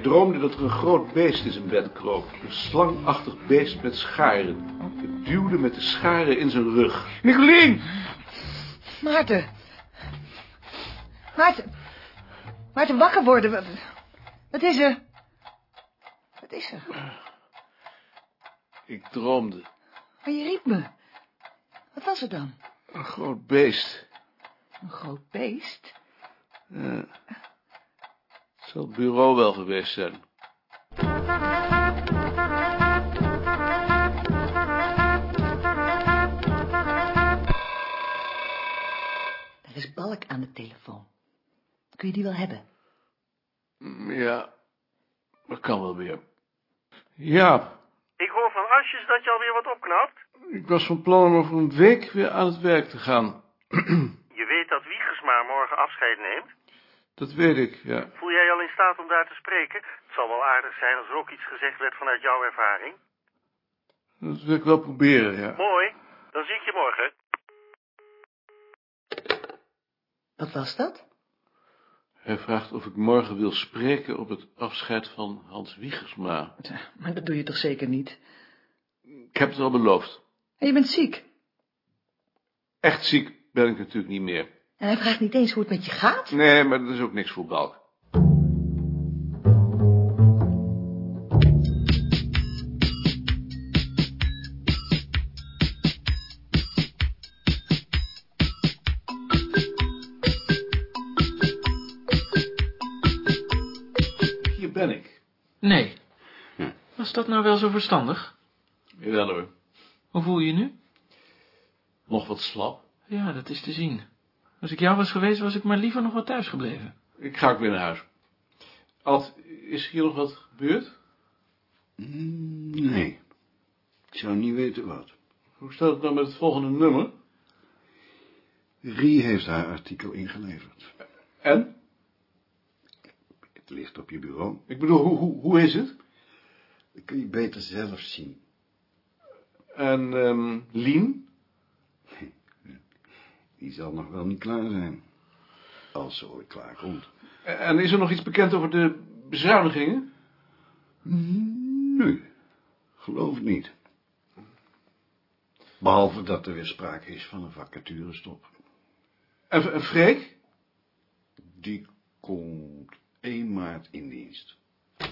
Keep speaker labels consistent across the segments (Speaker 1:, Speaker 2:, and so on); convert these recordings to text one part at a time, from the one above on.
Speaker 1: Hij droomde dat er een groot beest in zijn bed kroop. Een slangachtig beest met scharen. Het duwde met de scharen in zijn rug.
Speaker 2: Nicolien!
Speaker 3: Maarten. Maarten. Maarten, wakker worden. Wat, wat is er? Wat is er?
Speaker 1: Ik droomde.
Speaker 3: Maar je riep me. Wat was er dan?
Speaker 1: Een groot beest.
Speaker 3: Een groot beest?
Speaker 1: Ja. Het zal het bureau wel geweest zijn.
Speaker 3: Er is Balk aan de telefoon. Kun je die wel hebben?
Speaker 1: Ja, dat kan wel weer. Ja,
Speaker 4: Ik hoor van Asjes dat je alweer wat opknapt.
Speaker 1: ik was van plan om over een week weer aan het werk te gaan.
Speaker 4: Je weet dat Wiegersma morgen afscheid neemt.
Speaker 1: Dat weet ik, ja.
Speaker 4: Voel jij je al in staat om daar te spreken? Het zal wel aardig zijn als er ook iets gezegd werd vanuit jouw ervaring.
Speaker 1: Dat wil ik wel proberen, ja.
Speaker 4: Mooi, dan zie ik je morgen.
Speaker 3: Wat was dat?
Speaker 1: Hij vraagt of ik morgen wil spreken op het afscheid van Hans Wiegersma.
Speaker 3: Maar dat doe je toch zeker niet?
Speaker 1: Ik heb het al beloofd.
Speaker 3: En je bent ziek.
Speaker 1: Echt ziek ben ik natuurlijk niet meer.
Speaker 3: En hij vraagt niet eens hoe het met je gaat?
Speaker 1: Nee, maar dat is ook niks voor Balk. Hier ben ik.
Speaker 2: Nee. Was dat nou wel zo verstandig?
Speaker 1: Jawel hoor.
Speaker 2: Hoe voel je je nu?
Speaker 1: Nog wat slap.
Speaker 2: Ja, dat is te zien. Als ik jou was geweest, was ik maar liever nog wat thuis gebleven.
Speaker 1: Ik ga ook weer naar huis. Alt, is hier nog wat gebeurd?
Speaker 5: Mm, Nee. Ik zou niet weten wat.
Speaker 1: Hoe staat het nou met het volgende nummer?
Speaker 5: Rie heeft haar artikel ingeleverd.
Speaker 1: En?
Speaker 5: Het ligt op je bureau.
Speaker 1: Ik bedoel, hoe, hoe, hoe is het?
Speaker 5: Dat kun je beter zelf zien.
Speaker 1: En, ehm Lien?
Speaker 5: Die zal nog wel niet klaar zijn. Als ze ooit klaar komt.
Speaker 1: En is er nog iets bekend over de bezuinigingen?
Speaker 5: Nee, geloof het niet. Behalve dat er weer sprake is van een vacaturestop.
Speaker 1: En, en Freek?
Speaker 5: Die komt 1 maart in dienst.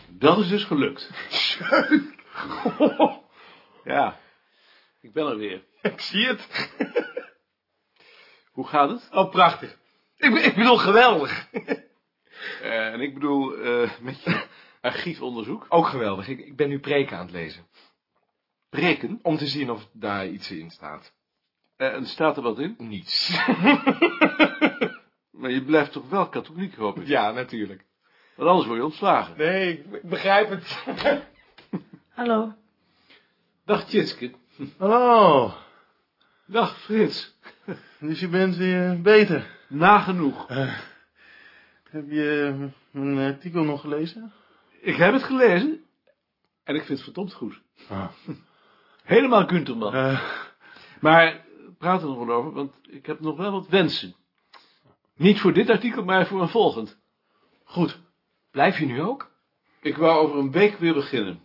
Speaker 1: Dat is dus gelukt. ja, ik ben er weer.
Speaker 2: Ik zie het.
Speaker 1: Hoe gaat het?
Speaker 2: Oh, prachtig. Ik, ik bedoel, geweldig.
Speaker 1: Eh, en ik bedoel, eh, met je archiefonderzoek.
Speaker 6: Ook geweldig. Ik, ik ben nu preken aan het lezen.
Speaker 1: Preken?
Speaker 6: Om te zien of daar iets in staat.
Speaker 1: Eh, en staat er wat in?
Speaker 6: Niets.
Speaker 1: Maar je blijft toch wel katholiek, hoop ik?
Speaker 6: ja, natuurlijk.
Speaker 1: Want anders word je ontslagen.
Speaker 6: Nee, ik, ik begrijp het.
Speaker 3: Hallo.
Speaker 1: Dag Tjitske.
Speaker 7: Hallo,
Speaker 1: Dag Frits.
Speaker 7: Dus je bent weer beter.
Speaker 1: Nagenoeg.
Speaker 7: Heb je mijn artikel nog gelezen?
Speaker 1: Ik heb het gelezen. En ik vind het verdomd goed.
Speaker 7: Ah.
Speaker 1: Helemaal Gunterman.
Speaker 7: Eh,
Speaker 1: Maar praat er nog wel over, want ik heb nog wel wat wensen. Niet voor dit artikel, maar voor een volgend.
Speaker 6: Goed. Blijf je nu ook?
Speaker 1: Ik wou over een week weer beginnen.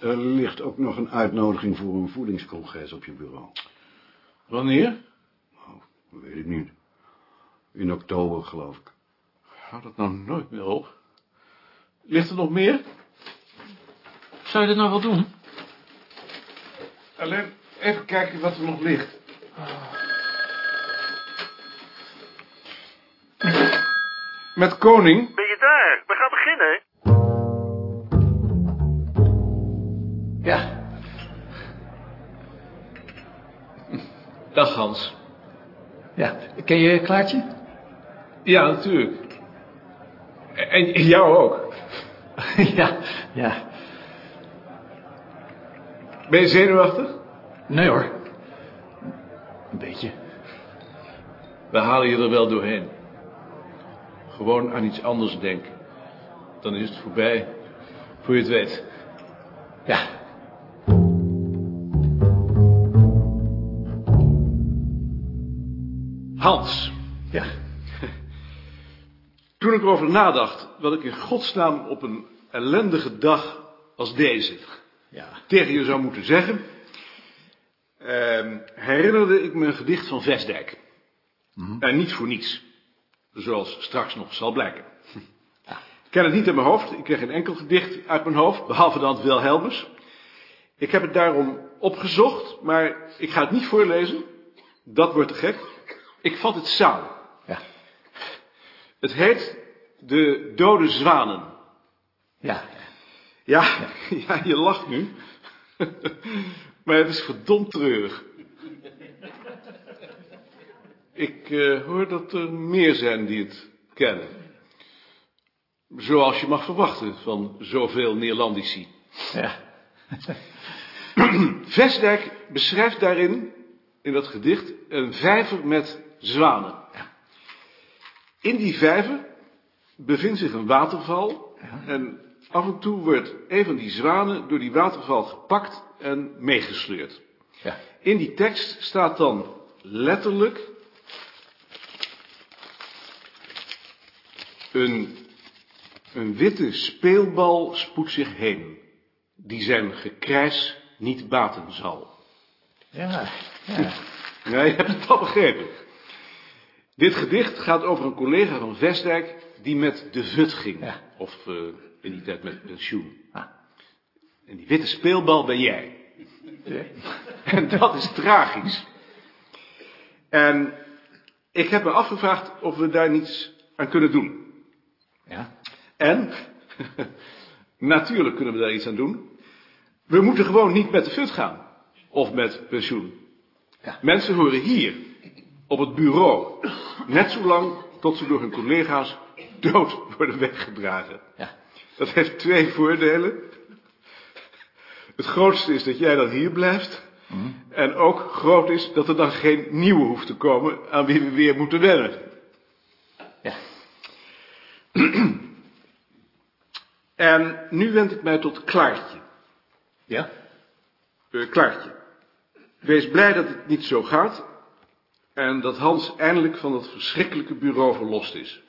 Speaker 5: Er ligt ook nog een uitnodiging voor een voedingscongres op je bureau.
Speaker 1: Wanneer?
Speaker 5: Weet ik niet. In oktober, geloof ik.
Speaker 1: Hou dat nou nooit meer op. Ligt er nog meer?
Speaker 2: Zou je dit nou wel doen?
Speaker 1: Alleen even kijken wat er nog ligt. Met koning?
Speaker 4: Ben je daar? We gaan beginnen.
Speaker 1: Dag Hans.
Speaker 6: Ja. Ken je Klaartje?
Speaker 1: Ja, natuurlijk. En jou ook.
Speaker 6: ja, ja.
Speaker 1: Ben je zenuwachtig?
Speaker 6: Nee hoor. Een beetje.
Speaker 1: We halen je er wel doorheen. Gewoon aan iets anders denken. Dan is het voorbij, voor je het weet.
Speaker 6: Ja.
Speaker 1: Hans.
Speaker 6: Ja.
Speaker 1: Toen ik erover nadacht wat ik in godsnaam op een ellendige dag als deze
Speaker 6: Ja.
Speaker 1: tegen je zou moeten zeggen, ehm, herinnerde ik me een gedicht van Vesdijk. En niet voor niets, zoals straks nog zal blijken. Ik ken het niet in mijn hoofd, ik kreeg geen enkel gedicht uit mijn hoofd, behalve dan Wilhelmus. Ik heb het daarom opgezocht, maar ik ga het niet voorlezen. Dat wordt te gek. Ik vat het samen.
Speaker 6: Ja.
Speaker 1: Het heet De Dode Zwanen.
Speaker 6: Ja.
Speaker 1: Ja, ja, je lacht nu. maar het is verdomd treurig. Ik eh, hoor dat er meer zijn die het kennen. Zoals je mag verwachten van zoveel Neerlandici.
Speaker 6: Ja.
Speaker 1: Vestdijk beschrijft daarin, in dat gedicht, een vijver met zwanen. In die vijver bevindt zich een waterval en af en toe wordt een van die zwanen door die waterval gepakt en meegesleurd.
Speaker 6: Ja.
Speaker 1: In die tekst staat dan letterlijk een, een witte speelbal spoedt zich heen, die zijn gekrijs niet baten zal.
Speaker 6: Ja. Ja.
Speaker 1: Ja, je hebt het al begrepen. Dit gedicht gaat over een collega van Vestdijk die met de VUT ging.
Speaker 6: Ja.
Speaker 1: Of eh, in die tijd met pensioen.
Speaker 6: Ah.
Speaker 1: En die witte speelbal ben jij.
Speaker 6: Ja.
Speaker 1: En dat is tragisch. En ik heb me afgevraagd of we daar niets aan kunnen doen.
Speaker 6: Ja.
Speaker 1: En, natuurlijk kunnen we daar iets aan doen. We moeten gewoon niet met de fut gaan. Of met pensioen.
Speaker 6: Ja.
Speaker 1: Mensen horen hier, op het bureau, net zo lang tot ze door hun collega's dood worden weggedragen.
Speaker 6: Ja.
Speaker 1: Dat heeft twee voordelen. Het grootste is dat jij dan hier blijft. En ook groot is dat er dan geen nieuwe hoeft te komen aan wie we weer moeten wennen.
Speaker 6: Ja.
Speaker 1: En nu wend ik mij tot Klaartje.
Speaker 6: Ja.
Speaker 1: Eh, Klaartje, wees blij dat het niet zo gaat en dat Hans eindelijk van dat verschrikkelijke bureau verlost is.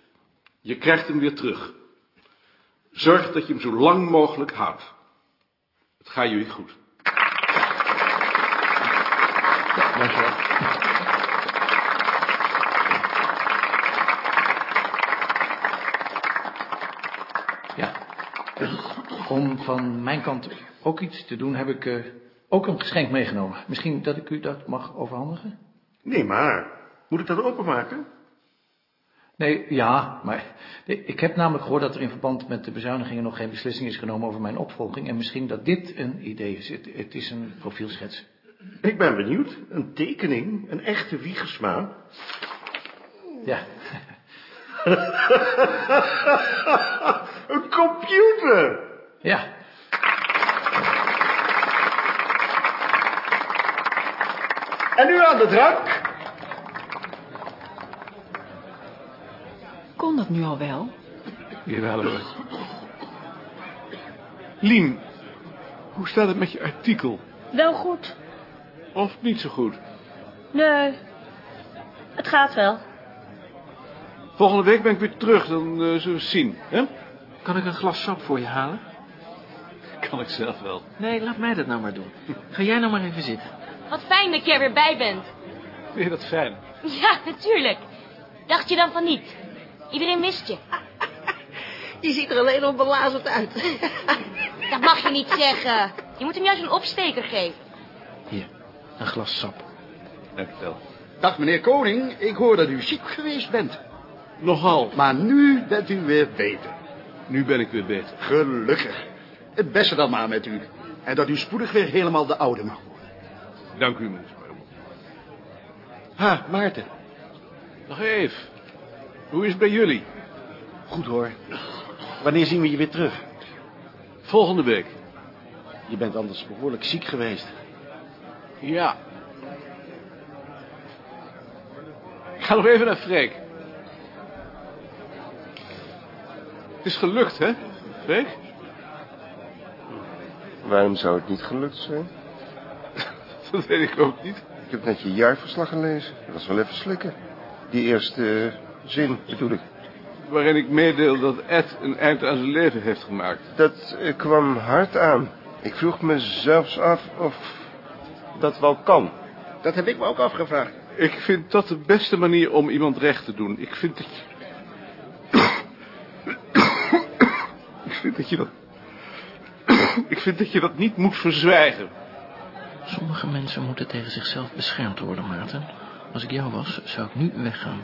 Speaker 1: Je krijgt hem weer terug. Zorg dat je hem zo lang mogelijk houdt. Het gaat jullie goed.
Speaker 6: Ja. Om van mijn kant ook iets te doen, heb ik eh, ook een geschenk meegenomen. Misschien dat ik u dat mag overhandigen?
Speaker 7: Nee, maar. Moet ik dat openmaken?
Speaker 6: Nee, ja, maar ik heb namelijk gehoord dat er in verband met de bezuinigingen nog geen beslissing is genomen over mijn opvolging. En misschien dat dit een idee is. Het, het is een profielschets.
Speaker 7: Ik ben benieuwd. Een tekening. Een echte wiegersma.
Speaker 6: Ja,
Speaker 7: Een computer!
Speaker 6: ja,
Speaker 7: En nu aan de drank.
Speaker 3: Kon dat nu al wel?
Speaker 1: Jawel hoor. Lien, hoe staat het met je artikel?
Speaker 8: Wel goed.
Speaker 1: Of niet zo goed?
Speaker 8: Nee. Het gaat wel.
Speaker 1: Volgende week ben ik weer terug, dan eh, zullen we zien. Hè?
Speaker 2: Kan ik een glas sap voor je halen?
Speaker 1: Kan ik zelf wel.
Speaker 2: Nee, laat mij dat nou maar doen. Ga jij nou maar even zitten.
Speaker 8: Wat fijn dat je er weer bij bent.
Speaker 1: Vind je dat fijn?
Speaker 8: Ja, natuurlijk. Dacht je dan van niet? Iedereen mist je.
Speaker 3: Je ziet er alleen nog belazerd uit.
Speaker 8: Dat mag je niet zeggen. Je moet hem juist een opsteker geven.
Speaker 2: Hier, een glas sap.
Speaker 1: Dank je wel.
Speaker 9: Dag meneer Koning, ik hoor dat u ziek geweest bent.
Speaker 1: Nogal.
Speaker 9: Maar nu bent u weer beter.
Speaker 1: Nu ben ik weer beter.
Speaker 9: Gelukkig. Het beste dan maar met u. En dat u spoedig weer helemaal de oude mag worden.
Speaker 1: Dank u, meneer Sparrel.
Speaker 9: Ha, Maarten.
Speaker 1: Nog even. Hoe is het bij jullie?
Speaker 7: Goed hoor. Wanneer zien we je weer terug?
Speaker 1: Volgende week.
Speaker 7: Je bent anders behoorlijk ziek geweest.
Speaker 1: Ja. Ik ga nog even naar Freek. Het is gelukt, hè, Freek?
Speaker 10: Waarom zou het niet gelukt zijn?
Speaker 1: Dat weet ik ook niet.
Speaker 10: Ik heb net je jaarverslag gelezen. Dat was wel even slikken. Die eerste eh, zin, bedoel ik.
Speaker 1: waarin ik meedeel dat Ed een eind aan zijn leven heeft gemaakt.
Speaker 10: Dat eh, kwam hard aan. Ik vroeg me zelfs af of dat wel kan.
Speaker 9: Dat heb ik me ook afgevraagd.
Speaker 1: Ik vind dat de beste manier om iemand recht te doen. Ik vind dat je... ik vind dat je dat... ik vind dat je dat niet moet verzwijgen.
Speaker 2: Sommige mensen moeten tegen zichzelf beschermd worden, Maarten. Als ik jou was, zou ik nu weggaan.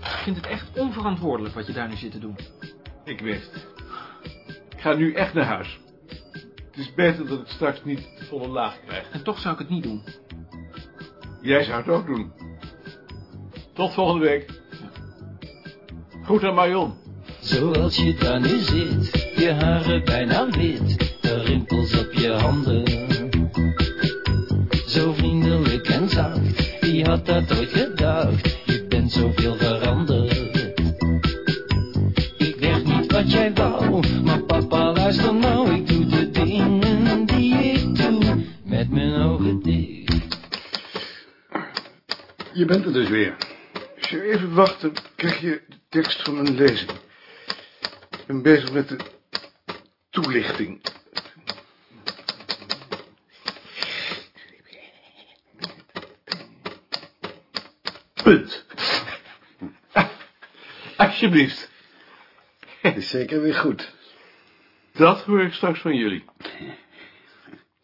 Speaker 2: Ik vind het echt onverantwoordelijk wat je daar nu zit te doen.
Speaker 1: Ik weet het. Ik ga nu echt naar huis. Het is beter dat ik straks niet de volle laag krijg.
Speaker 2: En toch zou ik het niet doen.
Speaker 1: Jij zou het ook doen. Tot volgende week. Goed aan Marion.
Speaker 11: Zoals je daar nu zit, je haren bijna wit, de rimpels op je handen. Zo vriendelijk en zacht, wie had dat ooit gedacht? Je bent zoveel veranderd. Ik werd niet wat jij wou, maar papa luister nou, ik doe de dingen die ik doe, met mijn ogen dicht.
Speaker 5: Je bent er dus weer.
Speaker 1: Als je even wacht, dan krijg je de tekst van een lezing. Ik ben bezig met de toelichting. Punt. Alsjeblieft.
Speaker 5: Is zeker weer goed.
Speaker 1: Dat hoor ik straks van jullie.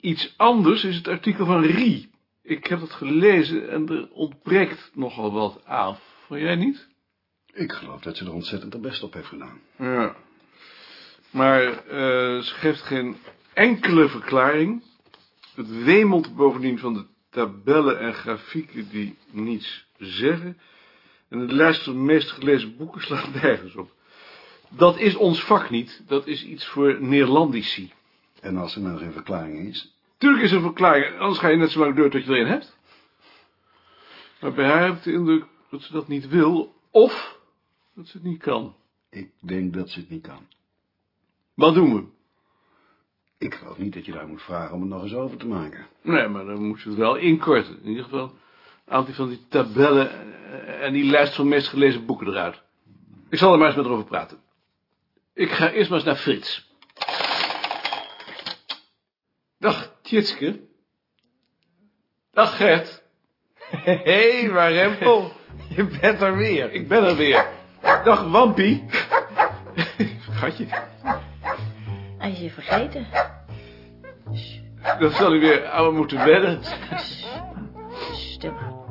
Speaker 1: Iets anders is het artikel van Rie. Ik heb het gelezen en er ontbreekt nogal wat aan. Vond jij niet?
Speaker 5: Ik geloof dat ze er ontzettend haar best op heeft gedaan.
Speaker 1: Ja. Maar eh, ze geeft geen enkele verklaring. Het wemelt bovendien van de tabellen en grafieken die niets zeggen. En de lijst van de meest gelezen boeken slaat nergens op. Dat is ons vak niet. Dat is iets voor Neerlandici.
Speaker 5: En als er nou geen verklaring is?
Speaker 1: Tuurlijk is er een verklaring, anders ga je net zo lang door tot je erin hebt. Maar bij haar heb ik de indruk dat ze dat niet wil, of dat ze het niet kan.
Speaker 5: Ik denk dat ze het niet kan.
Speaker 1: Wat doen we?
Speaker 5: Ik geloof niet dat je daar moet vragen om het nog eens over te maken.
Speaker 1: Nee, maar dan moet je het wel inkorten. In ieder geval een aantal van die tabellen en die lijst van meest gelezen boeken eruit. Ik zal er maar eens met over praten. Ik ga eerst maar eens naar Frits. Dag, Tjitske. Dag, Gert.
Speaker 7: Hé, hey, maar Rempel, je bent er weer.
Speaker 1: Ik ben er weer. Dag, Wampie. Schatje,
Speaker 8: Hij is je vergeten.
Speaker 1: dat zal u weer aan me moeten wedden.
Speaker 8: Stil maar.